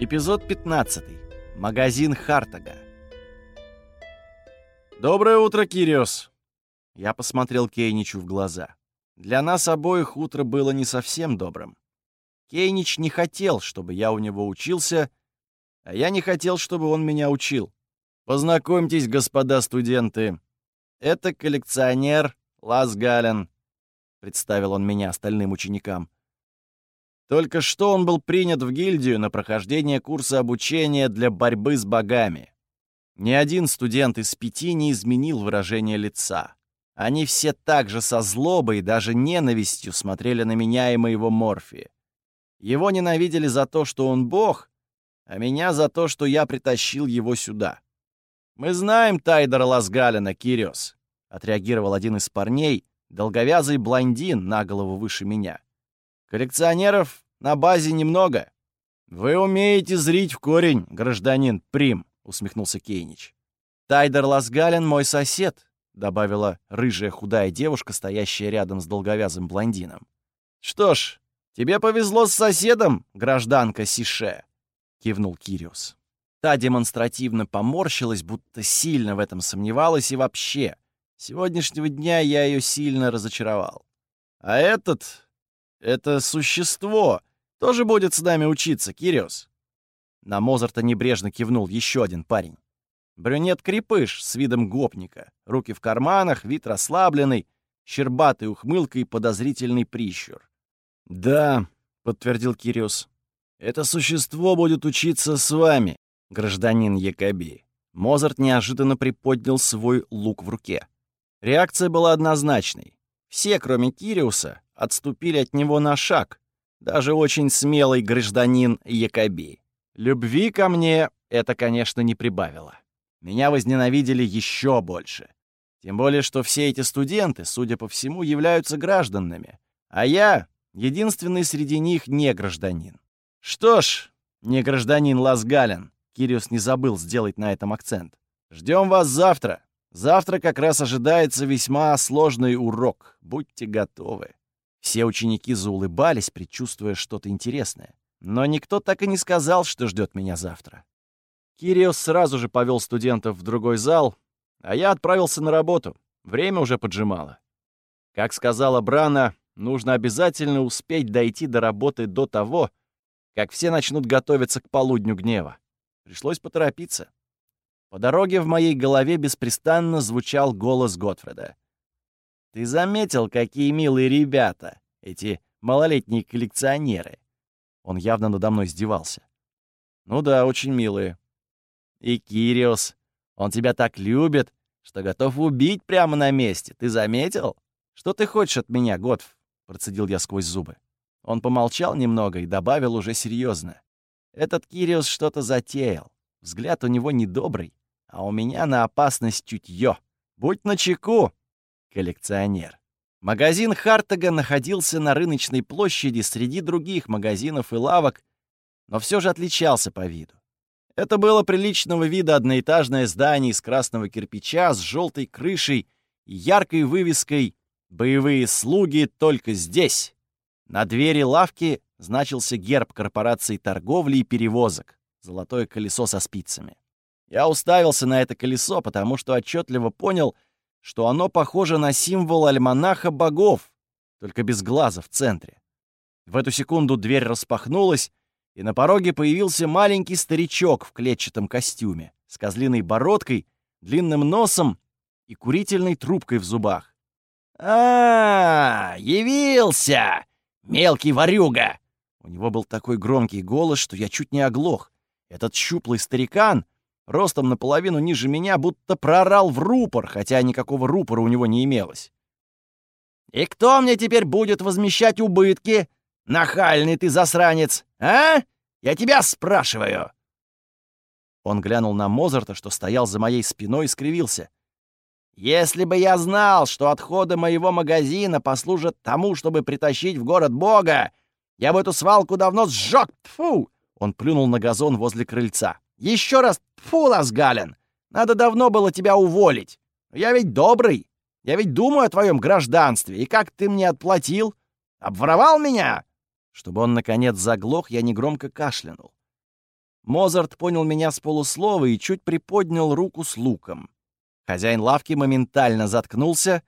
Эпизод 15. Магазин Хартага. «Доброе утро, Кириос!» Я посмотрел Кейничу в глаза. Для нас обоих утро было не совсем добрым. Кейнич не хотел, чтобы я у него учился, а я не хотел, чтобы он меня учил. Познакомьтесь, господа студенты. Это коллекционер Лас Гален, представил он меня остальным ученикам. Только что он был принят в гильдию на прохождение курса обучения для борьбы с богами. Ни один студент из пяти не изменил выражение лица. Они все так же со злобой и даже ненавистью смотрели на меня и моего Морфи. Его ненавидели за то, что он бог, а меня за то, что я притащил его сюда. «Мы знаем Тайдера Ласгалина, Кириос», — отреагировал один из парней, долговязый блондин на голову выше меня. «Коллекционеров на базе немного». «Вы умеете зрить в корень, гражданин Прим», — усмехнулся Кейнич. «Тайдер Ласгалин мой сосед», — добавила рыжая худая девушка, стоящая рядом с долговязым блондином. «Что ж, тебе повезло с соседом, гражданка Сише», — кивнул Кириус. Та демонстративно поморщилась, будто сильно в этом сомневалась и вообще. Сегодняшнего дня я ее сильно разочаровал. А этот... это существо тоже будет с нами учиться, Кириос. На Мозарта небрежно кивнул еще один парень. Брюнет-крепыш с видом гопника. Руки в карманах, вид расслабленный, щербатой ухмылкой подозрительный прищур. «Да», — подтвердил Кириос, — «это существо будет учиться с вами, гражданин Якоби». Мозарт неожиданно приподнял свой лук в руке. Реакция была однозначной. Все, кроме Кириуса, отступили от него на шаг. Даже очень смелый гражданин Якоби. Любви ко мне это, конечно, не прибавило. Меня возненавидели еще больше. Тем более, что все эти студенты, судя по всему, являются гражданами. А я — единственный среди них не гражданин. Что ж, не гражданин Ласгален, Кириус не забыл сделать на этом акцент. Ждем вас завтра. Завтра как раз ожидается весьма сложный урок. Будьте готовы. Все ученики заулыбались, предчувствуя что-то интересное. Но никто так и не сказал, что ждет меня завтра. Кириос сразу же повел студентов в другой зал, а я отправился на работу. Время уже поджимало. Как сказала Брана, нужно обязательно успеть дойти до работы до того, как все начнут готовиться к полудню гнева. Пришлось поторопиться. По дороге в моей голове беспрестанно звучал голос Готфреда. «Ты заметил, какие милые ребята, эти малолетние коллекционеры?» Он явно надо мной издевался. «Ну да, очень милые. И Кириос, он тебя так любит, что готов убить прямо на месте. Ты заметил? Что ты хочешь от меня, Готф?» Процедил я сквозь зубы. Он помолчал немного и добавил уже серьезно. Этот Кириус что-то затеял. Взгляд у него недобрый, а у меня на опасность чутье. Будь начеку, коллекционер. Магазин Хартага находился на рыночной площади среди других магазинов и лавок, но все же отличался по виду. Это было приличного вида одноэтажное здание из красного кирпича с желтой крышей и яркой вывеской «Боевые слуги только здесь». На двери лавки значился герб корпорации торговли и перевозок — золотое колесо со спицами. Я уставился на это колесо, потому что отчетливо понял, что оно похоже на символ альманаха богов, только без глаза в центре. В эту секунду дверь распахнулась, и на пороге появился маленький старичок в клетчатом костюме, с козлиной бородкой, длинным носом и курительной трубкой в зубах. «А, -а, -а явился! Мелкий ворюга!» У него был такой громкий голос, что я чуть не оглох. Этот щуплый старикан, ростом наполовину ниже меня, будто прорал в рупор, хотя никакого рупора у него не имелось. «И кто мне теперь будет возмещать убытки? Нахальный ты засранец, а? Я тебя спрашиваю!» Он глянул на Мозарта, что стоял за моей спиной, и скривился. «Если бы я знал, что отходы моего магазина послужат тому, чтобы притащить в город Бога, я бы эту свалку давно сжег! Тфу! Он плюнул на газон возле крыльца. Еще раз тфу, Ласгален! Надо давно было тебя уволить. я ведь добрый. Я ведь думаю о твоем гражданстве. И как ты мне отплатил? Обворовал меня?» Чтобы он, наконец, заглох, я негромко кашлянул. Мозарт понял меня с полуслова и чуть приподнял руку с луком. Хозяин лавки моментально заткнулся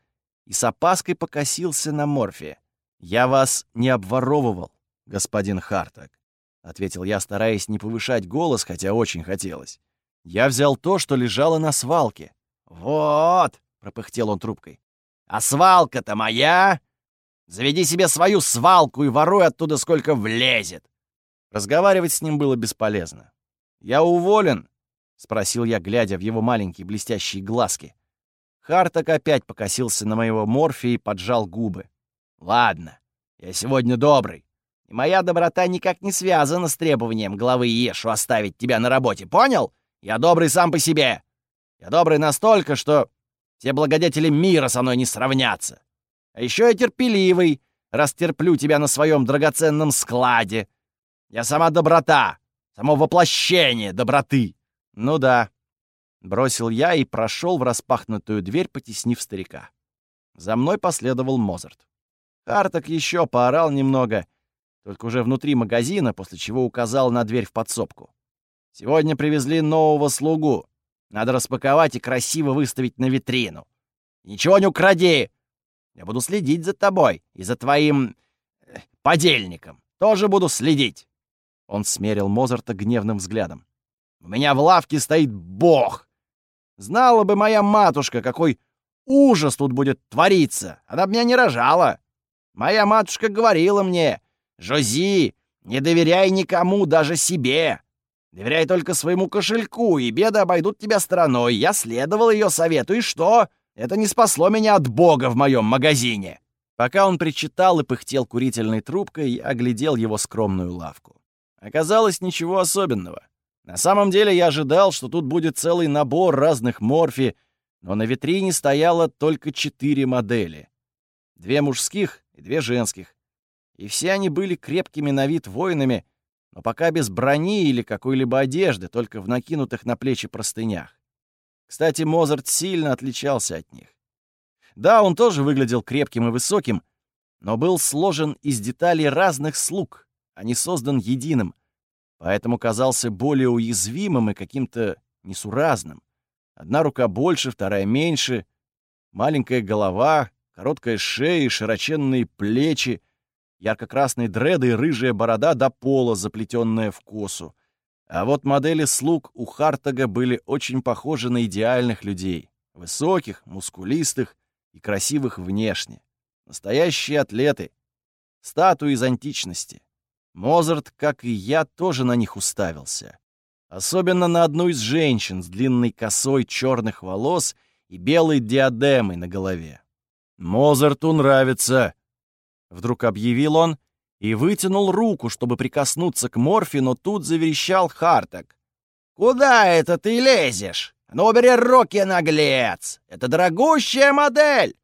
и с опаской покосился на морфе. «Я вас не обворовывал, господин Хартак», — ответил я, стараясь не повышать голос, хотя очень хотелось. «Я взял то, что лежало на свалке». «Вот!» — пропыхтел он трубкой. «А свалка-то моя! Заведи себе свою свалку и воруй оттуда сколько влезет!» Разговаривать с ним было бесполезно. «Я уволен?» — спросил я, глядя в его маленькие блестящие глазки. Хартак опять покосился на моего морфия и поджал губы. «Ладно, я сегодня добрый, и моя доброта никак не связана с требованием главы Ешу оставить тебя на работе, понял? Я добрый сам по себе. Я добрый настолько, что все благодетели мира со мной не сравнятся. А еще я терпеливый, растерплю тебя на своем драгоценном складе. Я сама доброта, само воплощение доброты. Ну да, бросил я и прошел в распахнутую дверь, потеснив старика. За мной последовал Мозарт. Харток еще поорал немного, только уже внутри магазина, после чего указал на дверь в подсобку. «Сегодня привезли нового слугу. Надо распаковать и красиво выставить на витрину. Ничего не укради! Я буду следить за тобой и за твоим... Э, подельником. Тоже буду следить!» Он смерил Мозарта гневным взглядом. «У меня в лавке стоит бог! Знала бы моя матушка, какой ужас тут будет твориться! Она бы меня не рожала! Моя матушка говорила мне, «Жози, не доверяй никому, даже себе!» Доверяй только своему кошельку, и беды обойдут тебя стороной. Я следовал ее совету, и что? Это не спасло меня от бога в моем магазине!» Пока он причитал и пыхтел курительной трубкой, я оглядел его скромную лавку. Оказалось, ничего особенного. На самом деле я ожидал, что тут будет целый набор разных морфи, но на витрине стояло только четыре модели. Две мужских и две женских. И все они были крепкими на вид воинами, но пока без брони или какой-либо одежды, только в накинутых на плечи простынях. Кстати, Мозарт сильно отличался от них. Да, он тоже выглядел крепким и высоким, но был сложен из деталей разных слуг, а не создан единым, поэтому казался более уязвимым и каким-то несуразным. Одна рука больше, вторая меньше, маленькая голова, короткая шея и широченные плечи — ярко-красные дреды и рыжая борода до пола, заплетенная в косу. А вот модели слуг у Хартага были очень похожи на идеальных людей. Высоких, мускулистых и красивых внешне. Настоящие атлеты. Статуи из античности. Мозарт, как и я, тоже на них уставился. Особенно на одну из женщин с длинной косой черных волос и белой диадемой на голове. «Мозарту нравится», Вдруг объявил он и вытянул руку, чтобы прикоснуться к Морфи, но тут заверещал Харток. «Куда это ты лезешь? Ну, убери руки, наглец! Это дорогущая модель!»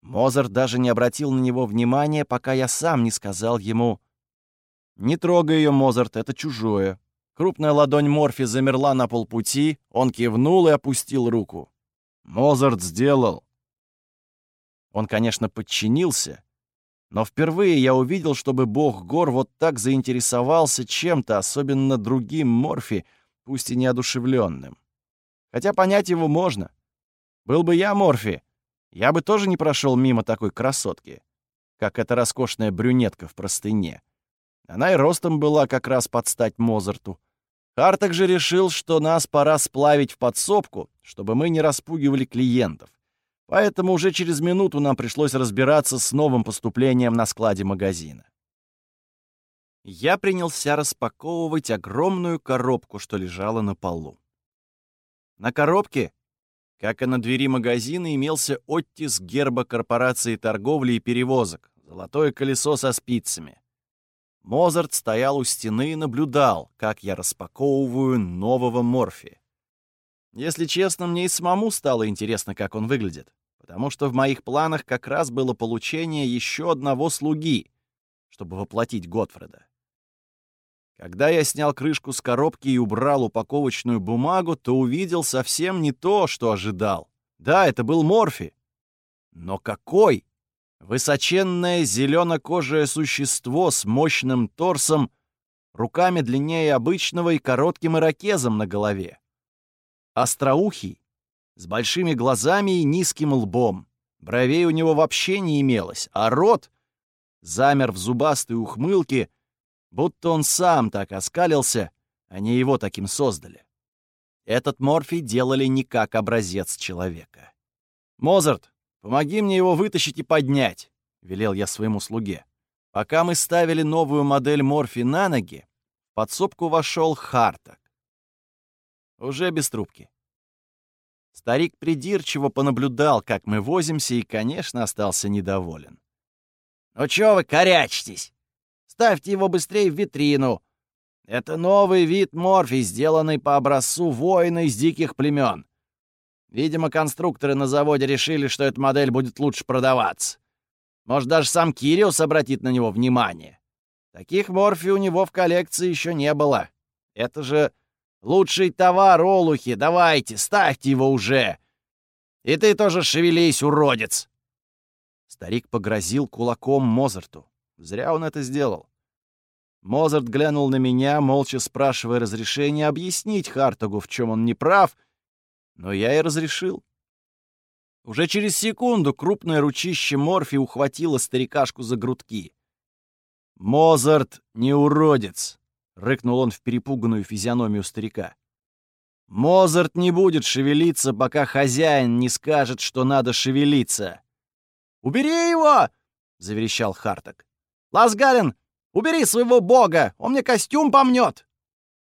Мозарт даже не обратил на него внимания, пока я сам не сказал ему «Не трогай ее, Мозарт, это чужое». Крупная ладонь Морфи замерла на полпути, он кивнул и опустил руку. Мозарт сделал. Он, конечно, подчинился, но впервые я увидел, чтобы бог гор вот так заинтересовался чем-то, особенно другим Морфи, пусть и неодушевленным. Хотя понять его можно. Был бы я Морфи, я бы тоже не прошел мимо такой красотки, как эта роскошная брюнетка в простыне. Она и ростом была как раз под стать Мозарту. Харток же решил, что нас пора сплавить в подсобку, чтобы мы не распугивали клиентов. Поэтому уже через минуту нам пришлось разбираться с новым поступлением на складе магазина. Я принялся распаковывать огромную коробку, что лежала на полу. На коробке, как и на двери магазина, имелся оттиск герба корпорации торговли и перевозок, золотое колесо со спицами. Мозарт стоял у стены и наблюдал, как я распаковываю нового Морфи. Если честно, мне и самому стало интересно, как он выглядит, потому что в моих планах как раз было получение еще одного слуги, чтобы воплотить Готфреда. Когда я снял крышку с коробки и убрал упаковочную бумагу, то увидел совсем не то, что ожидал. Да, это был Морфи. Но какой? Высоченное зелено-кожее существо с мощным торсом руками длиннее обычного и коротким ирокезом на голове. Остроухий, с большими глазами и низким лбом. Бровей у него вообще не имелось, а рот замер в зубастой ухмылке, будто он сам так оскалился, а не его таким создали. Этот морфий делали не как образец человека. «Мозарт, помоги мне его вытащить и поднять», — велел я своему слуге. Пока мы ставили новую модель морфи на ноги, в подсобку вошел Хартак. Уже без трубки. Старик придирчиво понаблюдал, как мы возимся, и, конечно, остался недоволен. «Ну чё вы корячитесь? Ставьте его быстрее в витрину. Это новый вид морфий, сделанный по образцу воина из диких племен. Видимо, конструкторы на заводе решили, что эта модель будет лучше продаваться. Может, даже сам Кириус обратит на него внимание. Таких морфий у него в коллекции еще не было. Это же лучший товар, олухи. Давайте, ставьте его уже. И ты тоже шевелись, уродец. Старик погрозил кулаком Мозарту. Зря он это сделал. Мозарт глянул на меня, молча спрашивая разрешения объяснить Хартагу, в чем он не прав, но я и разрешил. Уже через секунду крупное ручище Морфи ухватило старикашку за грудки. «Мозарт не уродец!» — рыкнул он в перепуганную физиономию старика. «Мозарт не будет шевелиться, пока хозяин не скажет, что надо шевелиться. «Убери его!» — заверещал Харток. «Ласгалин, убери своего бога! Он мне костюм помнет!»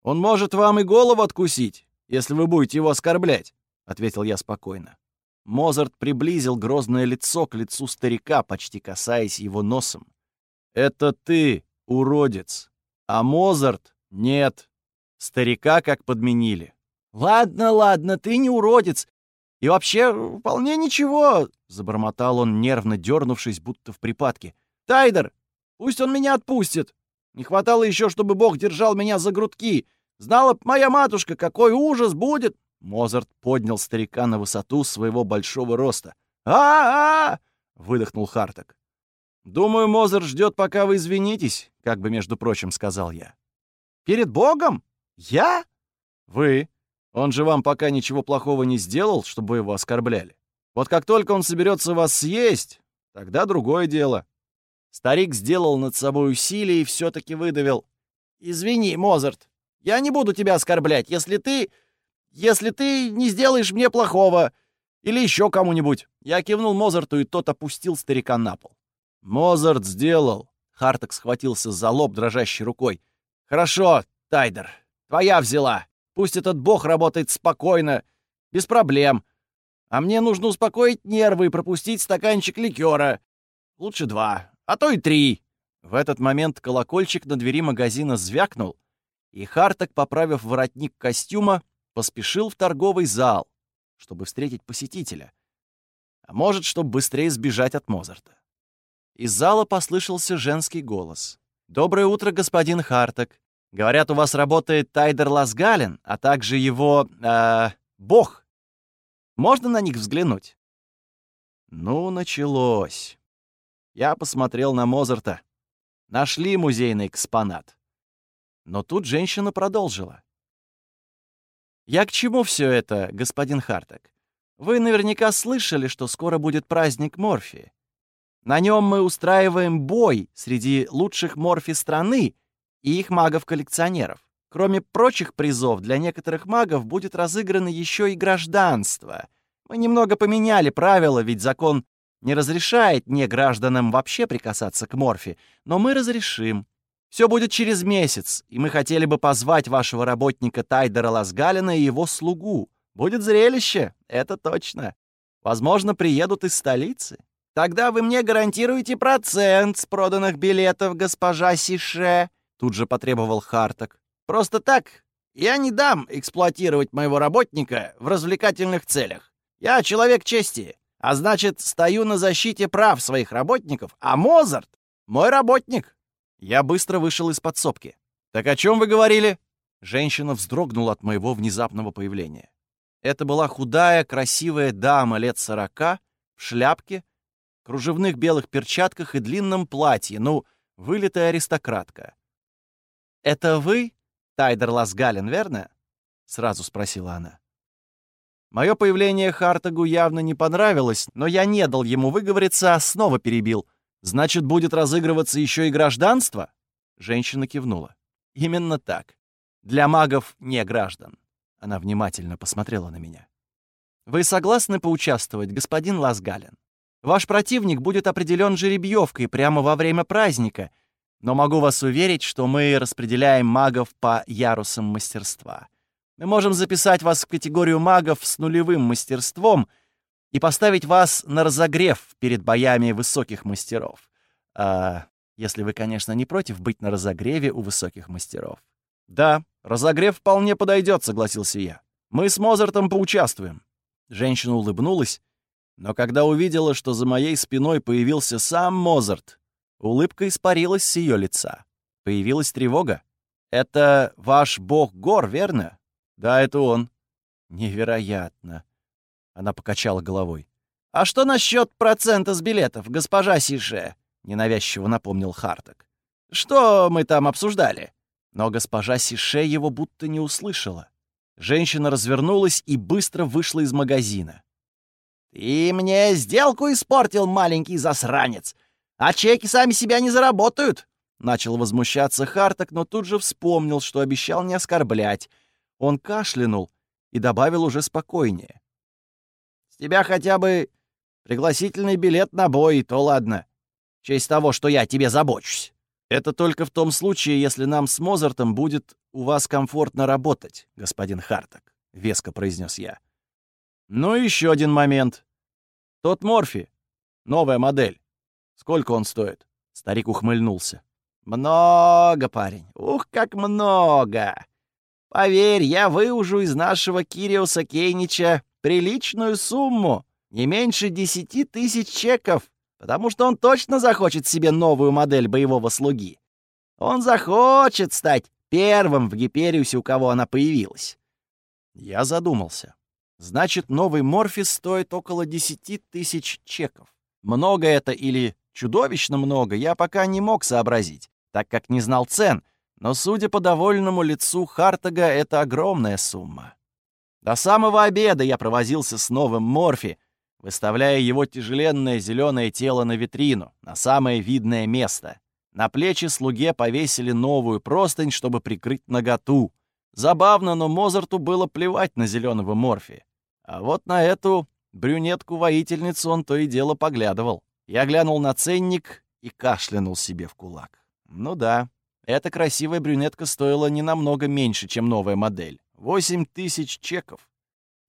«Он может вам и голову откусить, если вы будете его оскорблять», — ответил я спокойно. Мозарт приблизил грозное лицо к лицу старика, почти касаясь его носом. «Это ты, уродец, а Мозарт — нет. Старика как подменили». «Ладно, ладно, ты не уродец, и вообще, вполне ничего, — забормотал он, нервно дернувшись, будто в припадке. Тайдер, пусть он меня отпустит. Не хватало еще, чтобы Бог держал меня за грудки. Знала б моя матушка, какой ужас будет. Мозарт поднял старика на высоту своего большого роста. «А-а-а!» — выдохнул Харток. «Думаю, Мозарт ждет, пока вы извинитесь», — как бы, между прочим, сказал я. «Перед Богом? Я?» «Вы», он же вам пока ничего плохого не сделал, чтобы его оскорбляли. Вот как только он соберется вас съесть, тогда другое дело. Старик сделал над собой усилие и все-таки выдавил. «Извини, Мозарт, я не буду тебя оскорблять, если ты... если ты не сделаешь мне плохого. Или еще кому-нибудь». Я кивнул Мозарту, и тот опустил старика на пол. «Мозарт сделал». Харток схватился за лоб дрожащей рукой. «Хорошо, Тайдер, твоя взяла. Пусть этот бог работает спокойно, без проблем. А мне нужно успокоить нервы и пропустить стаканчик ликера. Лучше два, а то и три. В этот момент колокольчик на двери магазина звякнул, и Харток, поправив воротник костюма, поспешил в торговый зал, чтобы встретить посетителя. А может, чтобы быстрее сбежать от Мозарта. Из зала послышался женский голос. «Доброе утро, господин Харток. Говорят, у вас работает Тайдер Ласгален, а также его... Э, бог. Можно на них взглянуть?» Ну, началось. Я посмотрел на Мозарта. Нашли музейный экспонат. Но тут женщина продолжила. «Я к чему все это, господин Хартек? Вы наверняка слышали, что скоро будет праздник Морфи. На нем мы устраиваем бой среди лучших Морфи страны, и их магов-коллекционеров. Кроме прочих призов, для некоторых магов будет разыграно еще и гражданство. Мы немного поменяли правила, ведь закон не разрешает не гражданам вообще прикасаться к морфе, но мы разрешим. Все будет через месяц, и мы хотели бы позвать вашего работника Тайдера Ласгалина и его слугу. Будет зрелище, это точно. Возможно, приедут из столицы. Тогда вы мне гарантируете процент с проданных билетов, госпожа Сише. Тут же потребовал Харток. «Просто так я не дам эксплуатировать моего работника в развлекательных целях. Я человек чести, а значит, стою на защите прав своих работников, а Мозарт — мой работник». Я быстро вышел из подсобки. «Так о чем вы говорили?» Женщина вздрогнула от моего внезапного появления. Это была худая, красивая дама лет сорока, в шляпке, кружевных белых перчатках и длинном платье, ну, вылитая аристократка. «Это вы, Тайдер Ласгален, верно?» — сразу спросила она. Мое появление Хартагу явно не понравилось, но я не дал ему выговориться, а снова перебил. «Значит, будет разыгрываться еще и гражданство?» Женщина кивнула. «Именно так. Для магов не граждан». Она внимательно посмотрела на меня. «Вы согласны поучаствовать, господин Ласгален? Ваш противник будет определен жеребьевкой прямо во время праздника, но могу вас уверить, что мы распределяем магов по ярусам мастерства. Мы можем записать вас в категорию магов с нулевым мастерством и поставить вас на разогрев перед боями высоких мастеров. А, если вы, конечно, не против быть на разогреве у высоких мастеров. Да, разогрев вполне подойдет, согласился я. Мы с Мозартом поучаствуем. Женщина улыбнулась, но когда увидела, что за моей спиной появился сам Мозарт, улыбка испарилась с ее лица. Появилась тревога. «Это ваш бог гор, верно?» «Да, это он». «Невероятно». Она покачала головой. «А что насчет процента с билетов, госпожа Сише?» — ненавязчиво напомнил Харток. «Что мы там обсуждали?» Но госпожа Сише его будто не услышала. Женщина развернулась и быстро вышла из магазина. «Ты мне сделку испортил, маленький засранец! А чеки сами себя не заработают!» Начал возмущаться Харток, но тут же вспомнил, что обещал не оскорблять — он кашлянул и добавил уже спокойнее. «С тебя хотя бы пригласительный билет на бой, то ладно. В честь того, что я тебе забочусь. Это только в том случае, если нам с Мозартом будет у вас комфортно работать, господин Харток», — веско произнес я. «Ну и еще один момент. Тот Морфи, новая модель. Сколько он стоит?» Старик ухмыльнулся. «Много, парень. Ух, как много! Поверь, я выужу из нашего Кириуса Кейнича приличную сумму, не меньше десяти тысяч чеков, потому что он точно захочет себе новую модель боевого слуги. Он захочет стать первым в Гипериусе, у кого она появилась. Я задумался. Значит, новый Морфис стоит около десяти тысяч чеков. Много это или чудовищно много, я пока не мог сообразить, так как не знал цен — но, судя по довольному лицу Хартага, это огромная сумма. До самого обеда я провозился с новым Морфи, выставляя его тяжеленное зеленое тело на витрину, на самое видное место. На плечи слуге повесили новую простынь, чтобы прикрыть наготу. Забавно, но Мозарту было плевать на зеленого Морфи. А вот на эту брюнетку-воительницу он то и дело поглядывал. Я глянул на ценник и кашлянул себе в кулак. Ну да, эта красивая брюнетка стоила не намного меньше, чем новая модель. Восемь тысяч чеков.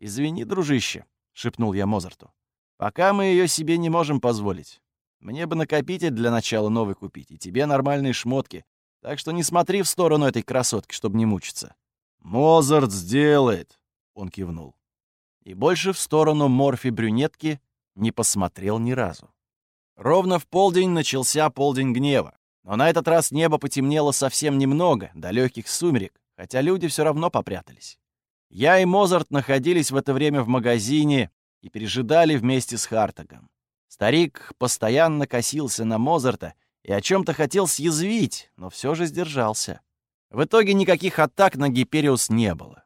«Извини, дружище», — шепнул я Мозарту. «Пока мы ее себе не можем позволить. Мне бы накопитель для начала новый купить, и тебе нормальные шмотки. Так что не смотри в сторону этой красотки, чтобы не мучиться». «Мозарт сделает», — он кивнул. И больше в сторону морфи-брюнетки не посмотрел ни разу. Ровно в полдень начался полдень гнева. Но на этот раз небо потемнело совсем немного, до легких сумерек, хотя люди все равно попрятались. Я и Мозарт находились в это время в магазине и пережидали вместе с Хартагом. Старик постоянно косился на Мозарта и о чем-то хотел съязвить, но все же сдержался. В итоге никаких атак на Гипериус не было.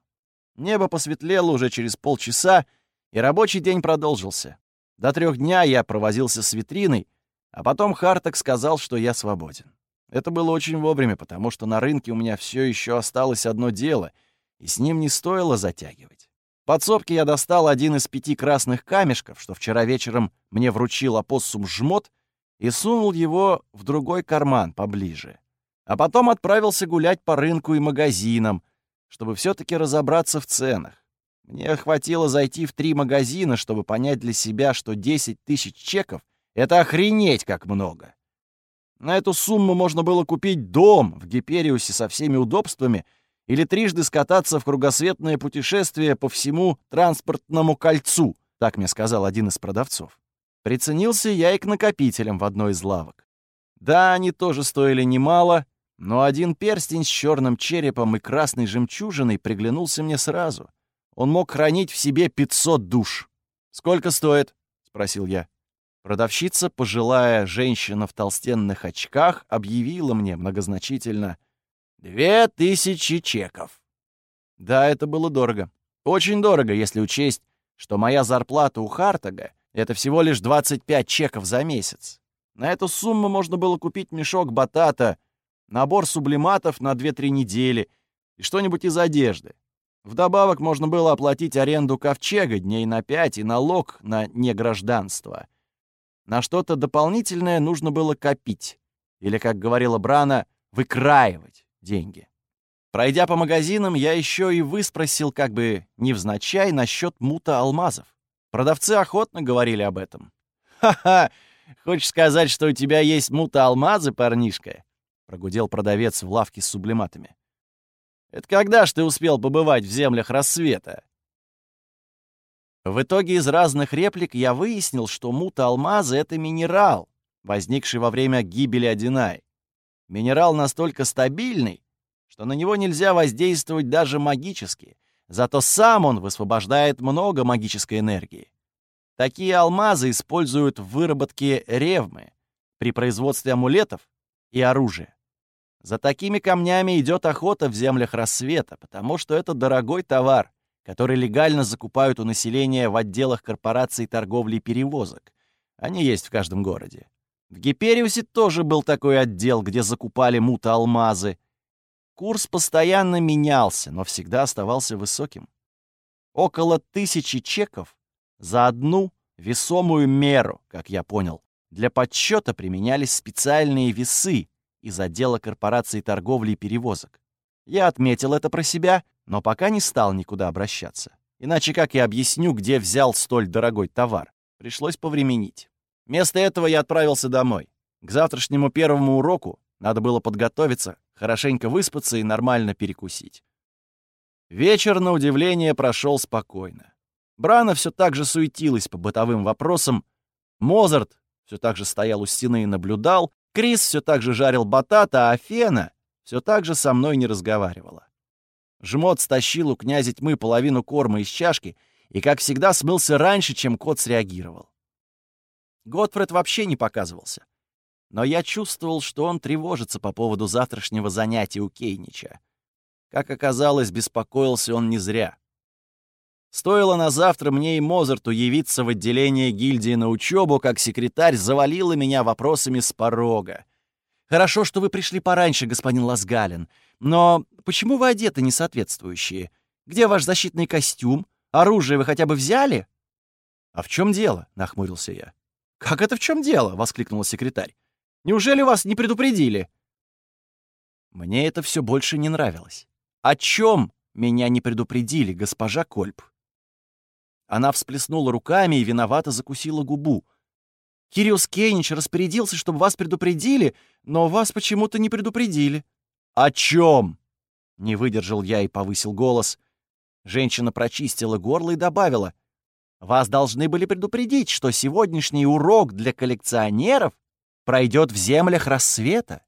Небо посветлело уже через полчаса, и рабочий день продолжился. До трех дня я провозился с витриной, а потом Харток сказал, что я свободен. Это было очень вовремя, потому что на рынке у меня все еще осталось одно дело, и с ним не стоило затягивать. В подсобке я достал один из пяти красных камешков, что вчера вечером мне вручил опоссум жмот, и сунул его в другой карман поближе. А потом отправился гулять по рынку и магазинам, чтобы все-таки разобраться в ценах. Мне хватило зайти в три магазина, чтобы понять для себя, что 10 тысяч чеков — это охренеть как много. На эту сумму можно было купить дом в Гипериусе со всеми удобствами или трижды скататься в кругосветное путешествие по всему транспортному кольцу, так мне сказал один из продавцов. Приценился я и к накопителям в одной из лавок. Да, они тоже стоили немало, но один перстень с черным черепом и красной жемчужиной приглянулся мне сразу. Он мог хранить в себе 500 душ. «Сколько стоит?» — спросил я. Продавщица, пожилая женщина в толстенных очках, объявила мне многозначительно. Две тысячи чеков. Да, это было дорого. Очень дорого, если учесть, что моя зарплата у Хартага — это всего лишь 25 чеков за месяц. На эту сумму можно было купить мешок батата, набор сублиматов на 2-3 недели и что-нибудь из одежды. Вдобавок можно было оплатить аренду ковчега дней на 5 и налог на негражданство. На что-то дополнительное нужно было копить. Или, как говорила Брана, выкраивать деньги. Пройдя по магазинам, я еще и выспросил, как бы невзначай, насчет мута алмазов. Продавцы охотно говорили об этом. «Ха-ха! Хочешь сказать, что у тебя есть мута алмазы, парнишка?» — прогудел продавец в лавке с сублиматами. «Это когда ж ты успел побывать в землях рассвета?» В итоге из разных реплик я выяснил, что мута алмазы — это минерал, возникший во время гибели Одинай. Минерал настолько стабильный, что на него нельзя воздействовать даже магически, зато сам он высвобождает много магической энергии. Такие алмазы используют в выработке ревмы, при производстве амулетов и оружия. За такими камнями идет охота в землях рассвета, потому что это дорогой товар, который легально закупают у населения в отделах корпораций торговли и перевозок. Они есть в каждом городе. В Гипериусе тоже был такой отдел, где закупали мута-алмазы. Курс постоянно менялся, но всегда оставался высоким. Около тысячи чеков за одну весомую меру, как я понял. Для подсчета применялись специальные весы из отдела корпорации торговли и перевозок. Я отметил это про себя, но пока не стал никуда обращаться. Иначе как я объясню, где взял столь дорогой товар? Пришлось повременить. Вместо этого я отправился домой. К завтрашнему первому уроку надо было подготовиться, хорошенько выспаться и нормально перекусить. Вечер, на удивление, прошел спокойно. Брана все так же суетилась по бытовым вопросам, Мозарт все так же стоял у стены и наблюдал, Крис все так же жарил батата, а Фена все так же со мной не разговаривала. Жмот стащил у князя тьмы половину корма из чашки и, как всегда, смылся раньше, чем кот среагировал. Готфред вообще не показывался. Но я чувствовал, что он тревожится по поводу завтрашнего занятия у Кейнича. Как оказалось, беспокоился он не зря. Стоило на завтра мне и Мозарту явиться в отделение гильдии на учебу, как секретарь завалила меня вопросами с порога. «Хорошо, что вы пришли пораньше, господин Ласгалин. Но почему вы одеты несоответствующие? Где ваш защитный костюм? Оружие вы хотя бы взяли?» «А в чем дело?» — нахмурился я. «Как это в чем дело?» — воскликнула секретарь. «Неужели вас не предупредили?» Мне это все больше не нравилось. О чем меня не предупредили, госпожа Кольп? Она всплеснула руками и виновато закусила губу. «Кириус Кейнич распорядился, чтобы вас предупредили, но вас почему-то не предупредили». «О чем?» — не выдержал я и повысил голос. Женщина прочистила горло и добавила — вас должны были предупредить, что сегодняшний урок для коллекционеров пройдет в землях рассвета.